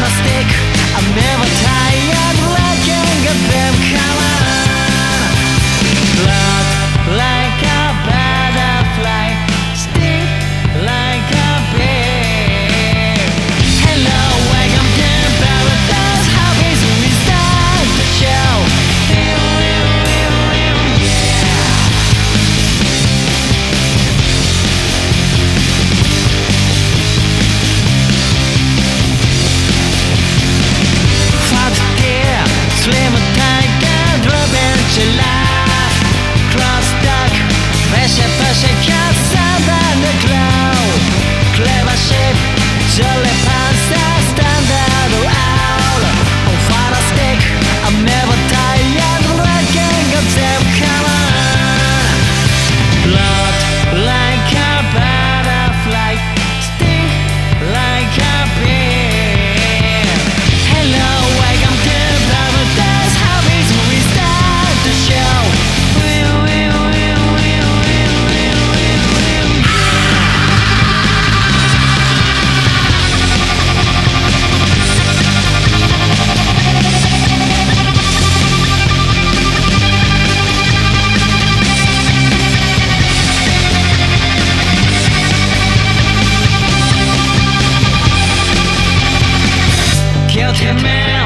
Mistake. a stick. Rocket Man.